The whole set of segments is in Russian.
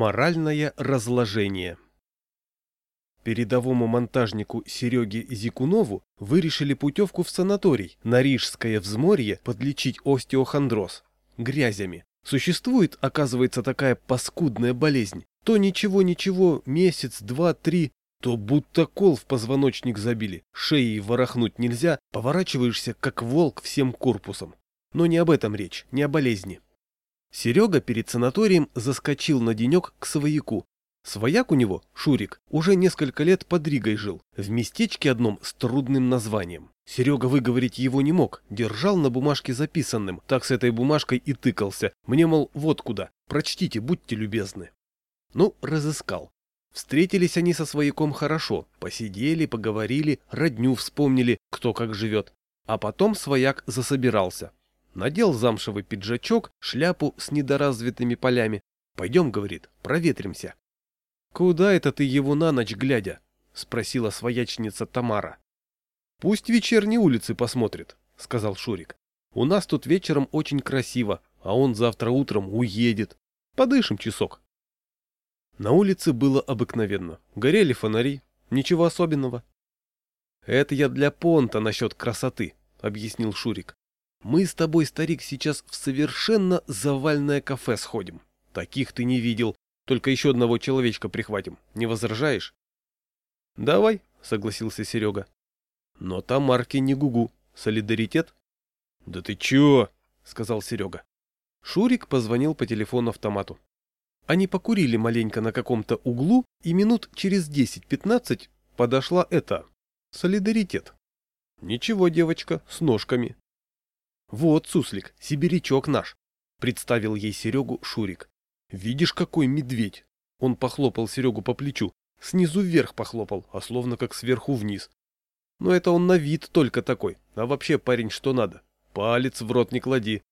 Моральное разложение Передовому монтажнику Сереге Зикунову вы решили путевку в санаторий на Рижское взморье подлечить остеохондроз. Грязями. Существует, оказывается, такая паскудная болезнь. То ничего-ничего, месяц, два, три, то будто кол в позвоночник забили, шеей ворохнуть нельзя, поворачиваешься, как волк всем корпусом. Но не об этом речь, не о болезни. Серега перед санаторием заскочил на денек к свояку. Свояк у него, Шурик, уже несколько лет под Ригой жил, в местечке одном с трудным названием. Серега выговорить его не мог, держал на бумажке записанным, так с этой бумажкой и тыкался. Мне, мол, вот куда, прочтите, будьте любезны. Ну, разыскал. Встретились они со свояком хорошо, посидели, поговорили, родню вспомнили, кто как живет. А потом свояк засобирался. Надел замшевый пиджачок, шляпу с недоразвитыми полями. «Пойдем», — говорит, — «проветримся». «Куда это ты его на ночь глядя?» — спросила своячница Тамара. «Пусть вечерние улицы посмотрит», — сказал Шурик. «У нас тут вечером очень красиво, а он завтра утром уедет. Подышим часок». На улице было обыкновенно. Горели фонари, ничего особенного. «Это я для понта насчет красоты», — объяснил Шурик. Мы с тобой, старик, сейчас в совершенно завальное кафе сходим. Таких ты не видел. Только еще одного человечка прихватим. Не возражаешь? Давай, согласился Серега. Но там марки не гугу. Солидаритет? Да ты чё? сказал Серега. Шурик позвонил по телефону-автомату. Они покурили маленько на каком-то углу, и минут через 10-15 подошла эта. Солидаритет. Ничего, девочка, с ножками. «Вот, суслик, сибирячок наш», — представил ей Серегу Шурик. «Видишь, какой медведь?» Он похлопал Серегу по плечу. Снизу вверх похлопал, а словно как сверху вниз. Но это он на вид только такой. А вообще, парень, что надо? Палец в рот не клади.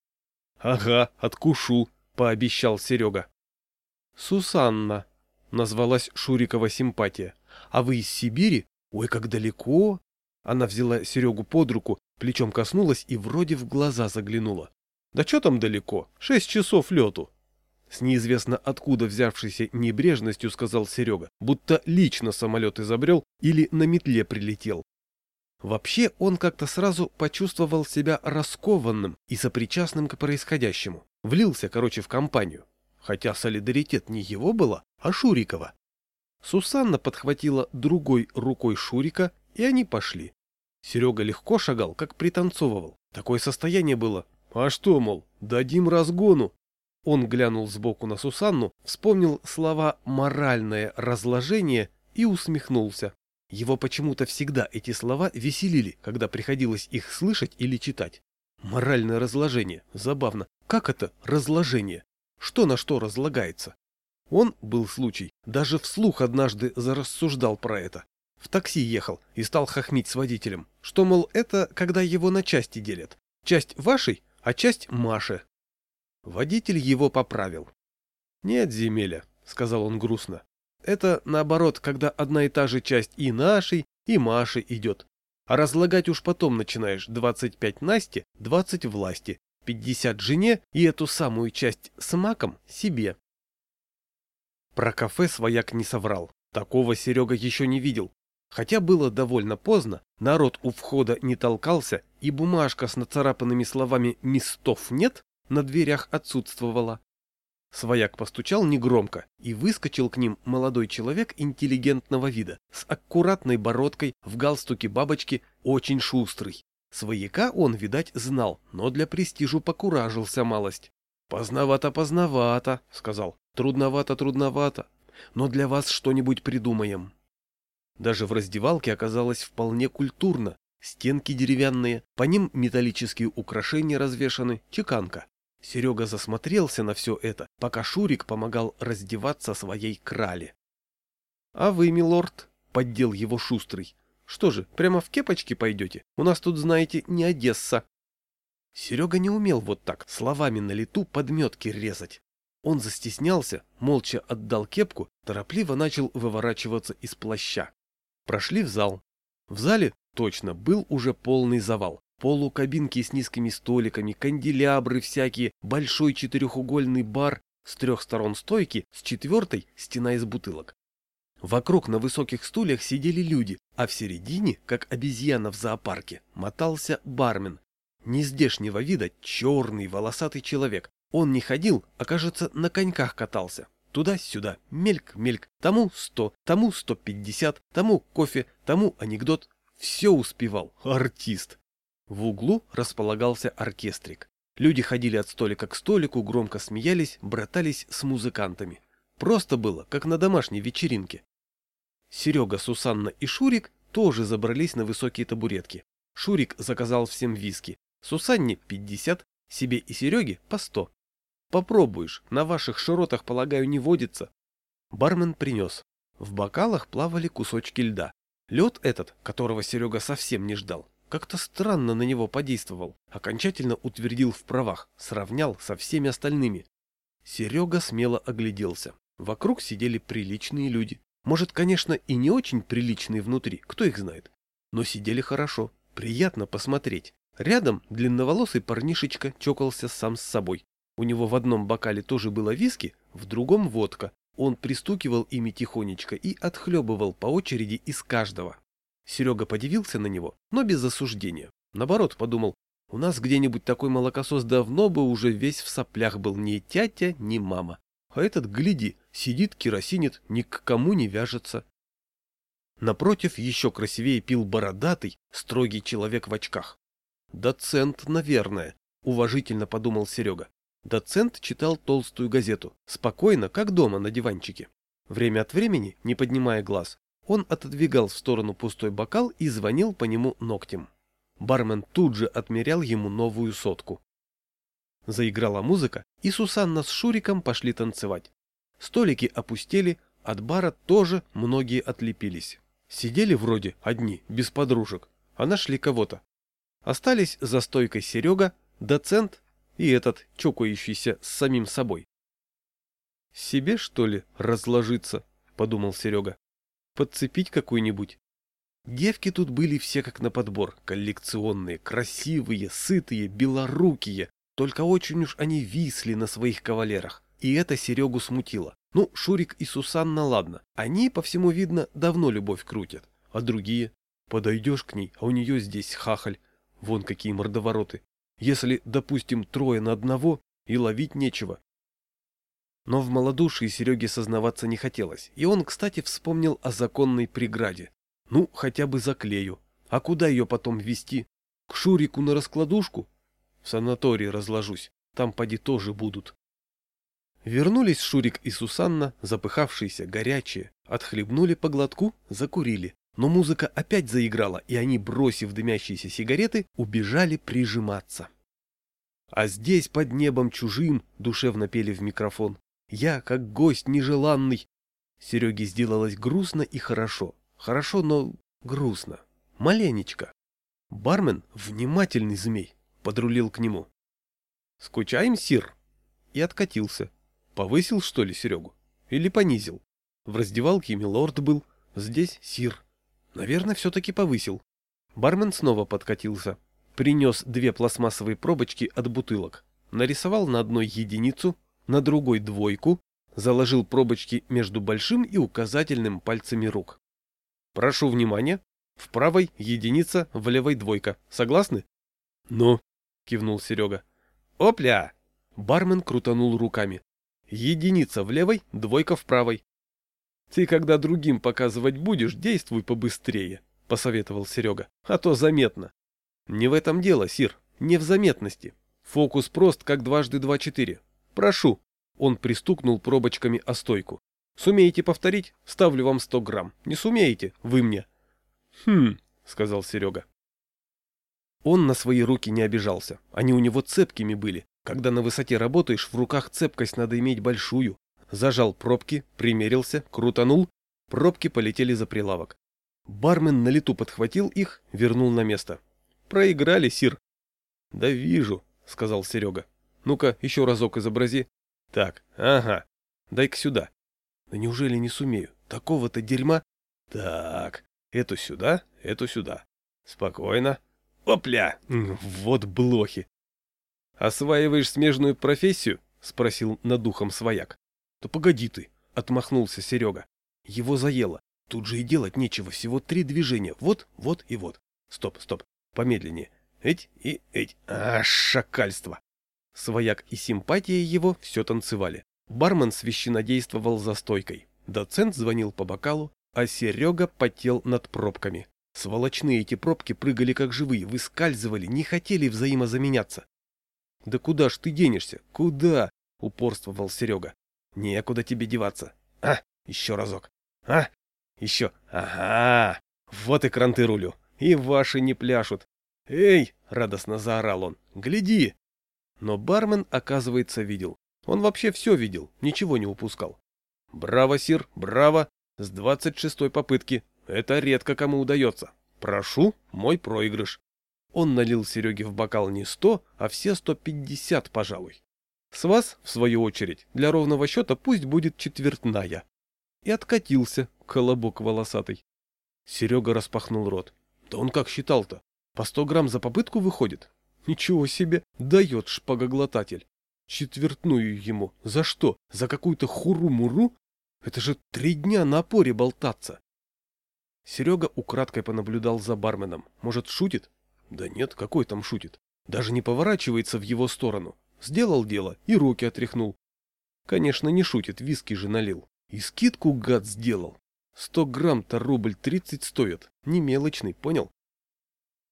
Ага, откушу, пообещал Серега. Сусанна, назвалась Шурикова симпатия. А вы из Сибири? Ой, как далеко. Она взяла Серегу под руку Плечом коснулась и вроде в глаза заглянула. Да что там далеко? Шесть часов лету. С неизвестно откуда взявшейся небрежностью сказал Серега, будто лично самолет изобрел или на метле прилетел. Вообще он как-то сразу почувствовал себя раскованным и сопричастным к происходящему. Влился, короче, в компанию. Хотя солидаритет не его была, а Шурикова. Сусанна подхватила другой рукой Шурика, и они пошли. Серега легко шагал, как пританцовывал. Такое состояние было. А что, мол, дадим разгону? Он глянул сбоку на Сусанну, вспомнил слова «моральное разложение» и усмехнулся. Его почему-то всегда эти слова веселили, когда приходилось их слышать или читать. Моральное разложение. Забавно. Как это разложение? Что на что разлагается? Он, был случай, даже вслух однажды зарассуждал про это. В такси ехал и стал хохмить с водителем, что, мол, это когда его на части делят. Часть вашей, а часть Маши. Водитель его поправил. «Нет, земеля», — сказал он грустно. «Это, наоборот, когда одна и та же часть и нашей, и Маши идет. А разлагать уж потом начинаешь 25 Насте, 20 власти, 50 жене и эту самую часть с маком себе». Про кафе свояк не соврал. Такого Серега еще не видел. Хотя было довольно поздно, народ у входа не толкался, и бумажка с нацарапанными словами «местов нет» на дверях отсутствовала. Свояк постучал негромко, и выскочил к ним молодой человек интеллигентного вида, с аккуратной бородкой, в галстуке бабочки, очень шустрый. Свояка он, видать, знал, но для престижу покуражился малость. «Поздновато-поздновато», — сказал. «Трудновато-трудновато. Но для вас что-нибудь придумаем». Даже в раздевалке оказалось вполне культурно. Стенки деревянные, по ним металлические украшения развешаны, чеканка. Серега засмотрелся на все это, пока Шурик помогал раздеваться своей крале. — А вы, милорд, — поддел его шустрый, — что же, прямо в кепочке пойдете? У нас тут, знаете, не Одесса. Серега не умел вот так, словами на лету подметки резать. Он застеснялся, молча отдал кепку, торопливо начал выворачиваться из плаща. Прошли в зал. В зале, точно, был уже полный завал. Полукабинки с низкими столиками, канделябры всякие, большой четырехугольный бар, с трех сторон стойки, с четвертой – стена из бутылок. Вокруг на высоких стульях сидели люди, а в середине, как обезьяна в зоопарке, мотался бармен. Нездешнего вида черный волосатый человек. Он не ходил, а, кажется, на коньках катался. Туда-сюда, мельк-мельк, тому сто, тому сто пятьдесят, тому кофе, тому анекдот. Все успевал, артист. В углу располагался оркестрик. Люди ходили от столика к столику, громко смеялись, братались с музыкантами. Просто было, как на домашней вечеринке. Серега, Сусанна и Шурик тоже забрались на высокие табуретки. Шурик заказал всем виски. Сусанне 50, себе и Сереге по 100. Попробуешь, на ваших широтах, полагаю, не водится. Бармен принес. В бокалах плавали кусочки льда. Лед этот, которого Серега совсем не ждал, как-то странно на него подействовал, окончательно утвердил в правах, сравнял со всеми остальными. Серега смело огляделся. Вокруг сидели приличные люди. Может, конечно, и не очень приличные внутри, кто их знает. Но сидели хорошо, приятно посмотреть. Рядом длинноволосый парнишечка чокался сам с собой. У него в одном бокале тоже было виски, в другом водка. Он пристукивал ими тихонечко и отхлебывал по очереди из каждого. Серега подивился на него, но без осуждения. Наоборот, подумал, у нас где-нибудь такой молокосос давно бы уже весь в соплях был ни тятя, ни мама. А этот, гляди, сидит, керосинит, ни к кому не вяжется. Напротив еще красивее пил бородатый, строгий человек в очках. Доцент, наверное, уважительно подумал Серега. Доцент читал толстую газету, спокойно, как дома на диванчике. Время от времени, не поднимая глаз, он отодвигал в сторону пустой бокал и звонил по нему ногтем. Бармен тут же отмерял ему новую сотку. Заиграла музыка, и Сусанна с Шуриком пошли танцевать. Столики опустели, от бара тоже многие отлепились. Сидели вроде одни, без подружек, а нашли кого-то. Остались за стойкой Серега, доцент и этот, чокающийся с самим собой. «Себе, что ли, разложиться?» — подумал Серега. Подцепить какую-нибудь? Девки тут были все как на подбор, коллекционные, красивые, сытые, белорукие, только очень уж они висли на своих кавалерах, и это Серегу смутило. Ну, Шурик и Сусанна, ладно, они, по всему видно, давно любовь крутят, а другие? Подойдешь к ней, а у нее здесь хахаль, вон какие мордовороты. Если, допустим, трое на одного, и ловить нечего, но в малодушии Сереге сознаваться не хотелось, и он, кстати, вспомнил о законной преграде. Ну, хотя бы заклею. А куда ее потом вести? К Шурику на раскладушку? В санатории разложусь, там поди тоже будут. Вернулись Шурик и Сусанна, запыхавшиеся, горячие, отхлебнули по глотку, закурили. Но музыка опять заиграла, и они, бросив дымящиеся сигареты, убежали прижиматься. А здесь, под небом чужим, душевно пели в микрофон, я, как гость нежеланный. Сереге сделалось грустно и хорошо. Хорошо, но грустно. Маленечко. Бармен, внимательный змей, подрулил к нему. «Скучаем, сир?» И откатился. Повысил, что ли, Серегу? Или понизил? В раздевалке милорд был, здесь сир. Наверное, все-таки повысил. Бармен снова подкатился. Принес две пластмассовые пробочки от бутылок. Нарисовал на одной единицу, на другой двойку, заложил пробочки между большим и указательным пальцами рук. Прошу внимания, в правой единица, в левой двойка. Согласны? Ну, кивнул Серега. Опля! Бармен крутанул руками. Единица в левой, двойка в правой. Ты, когда другим показывать будешь, действуй побыстрее, посоветовал Серега. А то заметно. Не в этом дело, Сир, не в заметности. Фокус прост, как дважды два четыре. Прошу. Он пристукнул пробочками о стойку. Сумеете повторить? Ставлю вам сто грамм. Не сумеете? Вы мне. Хм, сказал Серега. Он на свои руки не обижался. Они у него цепкими были. Когда на высоте работаешь, в руках цепкость надо иметь большую. Зажал пробки, примерился, крутанул. Пробки полетели за прилавок. Бармен на лету подхватил их, вернул на место. Проиграли, Сир. Да вижу, сказал Серега. Ну-ка, еще разок изобрази. Так, ага. Дай-ка сюда. Да неужели не сумею? Такого-то дерьма. Так, эту сюда, эту сюда. Спокойно. Опля! Вот блохи. Осваиваешь смежную профессию? спросил над духом свояк. Да погоди ты, отмахнулся Серега. Его заело. Тут же и делать нечего, всего три движения. Вот, вот и вот. Стоп, стоп, помедленнее. Эть и эть. А, шакальство. Свояк и симпатия его все танцевали. Бармен священодействовал за стойкой. Доцент звонил по бокалу, а Серега потел над пробками. Сволочные эти пробки прыгали как живые, выскальзывали, не хотели взаимозаменяться. «Да куда ж ты денешься? Куда?» — упорствовал Серега. «Некуда тебе деваться. А, еще разок. А, еще. Ага. Вот и кранты рулю. И ваши не пляшут. Эй!» — радостно заорал он. «Гляди!» Но бармен, оказывается, видел. Он вообще все видел, ничего не упускал. «Браво, сир, браво! С двадцать шестой попытки. Это редко кому удается. Прошу, мой проигрыш». Он налил Сереге в бокал не сто, а все сто пятьдесят, пожалуй. С вас, в свою очередь, для ровного счета пусть будет четвертная. И откатился, колобок волосатый. Серега распахнул рот. Да он как считал-то? По сто грамм за попытку выходит? Ничего себе, дает шпагоглотатель. Четвертную ему. За что? За какую-то хуру-муру? Это же три дня на опоре болтаться. Серега украдкой понаблюдал за барменом. Может, шутит? Да нет, какой там шутит. Даже не поворачивается в его сторону. Сделал дело и руки отряхнул. Конечно, не шутит, виски же налил. И скидку гад сделал. Сто грамм-то рубль тридцать стоит. Не мелочный, понял?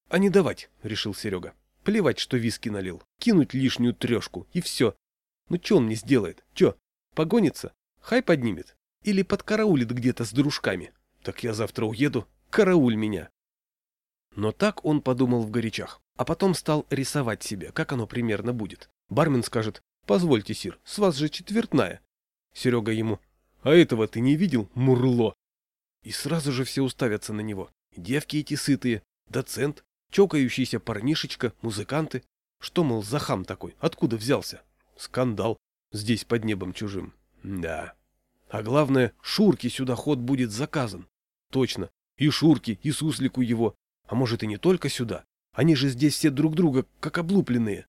А не давать, решил Серега. Плевать, что виски налил. Кинуть лишнюю трешку, и все. Ну что он мне сделает? Че? Погонится? Хай поднимет? Или подкараулит где-то с дружками? Так я завтра уеду. Карауль меня. Но так он подумал в горячах. А потом стал рисовать себе, как оно примерно будет. Бармен скажет, позвольте, сир, с вас же четвертная. Серега ему, а этого ты не видел, мурло? И сразу же все уставятся на него. Девки эти сытые, доцент, чокающийся парнишечка, музыканты. Что, мол, за хам такой? Откуда взялся? Скандал. Здесь под небом чужим. Да. А главное, Шурке сюда ход будет заказан. Точно. И Шурке, и Суслику его. А может и не только сюда. Они же здесь все друг друга, как облупленные.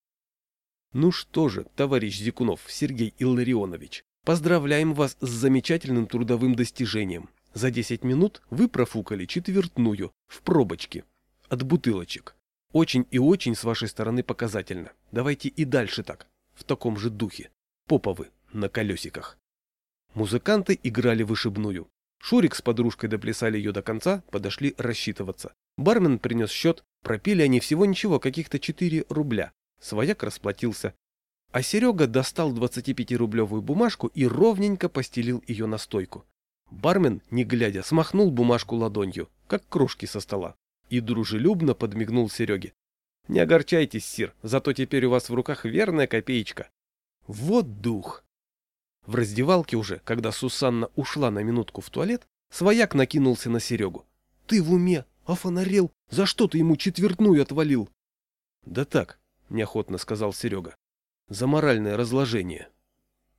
Ну что же, товарищ Зикунов Сергей Илларионович, поздравляем вас с замечательным трудовым достижением. За 10 минут вы профукали четвертную в пробочке от бутылочек. Очень и очень с вашей стороны показательно. Давайте и дальше так, в таком же духе. Поповы на колесиках. Музыканты играли вышибную. Шурик с подружкой доплясали ее до конца, подошли рассчитываться. Бармен принес счет, пропили они всего ничего, каких-то 4 рубля. Свояк расплатился. А Серега достал 25-рублевую бумажку и ровненько постелил ее на стойку. Бармен, не глядя, смахнул бумажку ладонью, как крошки со стола и дружелюбно подмигнул Сереге. «Не огорчайтесь, сир, зато теперь у вас в руках верная копеечка». Вот дух! В раздевалке уже, когда Сусанна ушла на минутку в туалет, свояк накинулся на Серегу. «Ты в уме? Офонарел? За что ты ему четвертную отвалил?» «Да так», — неохотно сказал Серега. «За моральное разложение».